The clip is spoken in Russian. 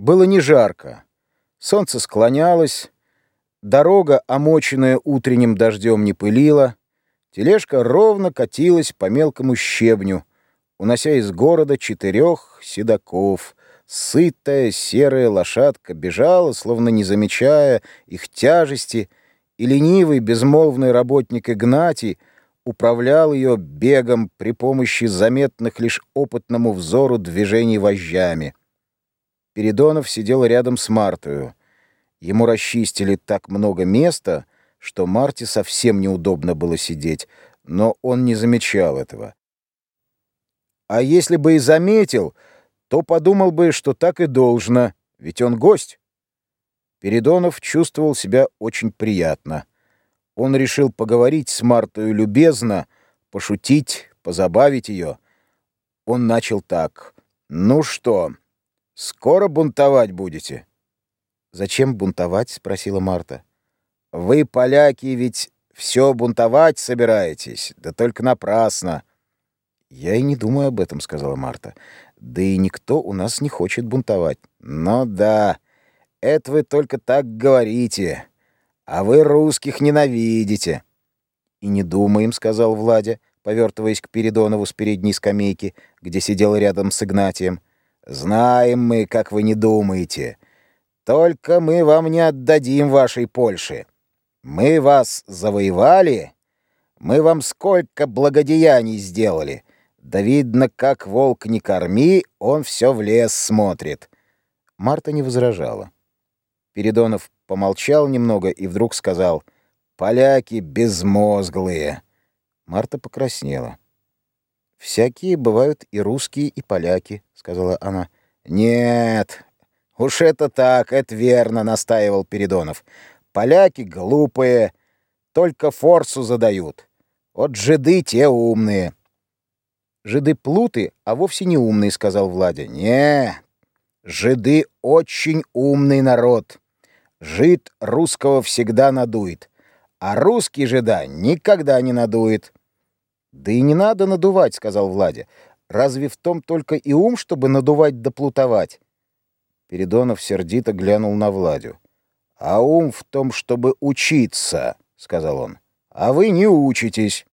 Было не жарко. Солнце склонялось, дорога, омоченная утренним дождем, не пылила, тележка ровно катилась по мелкому щебню, унося из города четырех седаков. Сытая серая лошадка бежала, словно не замечая их тяжести, и ленивый безмолвный работник Игнатий управлял ее бегом при помощи заметных лишь опытному взору движений вожжами. Передонов сидел рядом с Мартою. Ему расчистили так много места, что Марте совсем неудобно было сидеть, но он не замечал этого. А если бы и заметил, то подумал бы, что так и должно, ведь он гость. Передонов чувствовал себя очень приятно. Он решил поговорить с Мартой любезно, пошутить, позабавить ее. Он начал так. «Ну что?» Скоро бунтовать будете. Зачем бунтовать? спросила Марта. Вы, поляки, ведь все бунтовать собираетесь, да только напрасно. Я и не думаю об этом, сказала Марта. Да и никто у нас не хочет бунтовать. Ну да, это вы только так говорите. А вы русских ненавидите. И не думаем, сказал Владя, повертываясь к Передонову с передней скамейки, где сидел рядом с Игнатием. Знаем мы, как вы не думаете. Только мы вам не отдадим вашей Польши. Мы вас завоевали, мы вам сколько благодеяний сделали. Да видно, как волк не корми, он все в лес смотрит. Марта не возражала. Передонов помолчал немного и вдруг сказал, «Поляки безмозглые». Марта покраснела. «Всякие бывают и русские, и поляки», — сказала она. «Нет, уж это так, это верно», — настаивал Передонов. «Поляки глупые, только форсу задают. Вот жиды те умные». «Жиды плуты, а вовсе не умные», — сказал Владя. «Не, жиды очень умный народ. Жид русского всегда надует, а русский жида никогда не надует». «Да и не надо надувать», — сказал Владя. «Разве в том только и ум, чтобы надувать да плутовать?» Передонов сердито глянул на Владю. «А ум в том, чтобы учиться», — сказал он. «А вы не учитесь».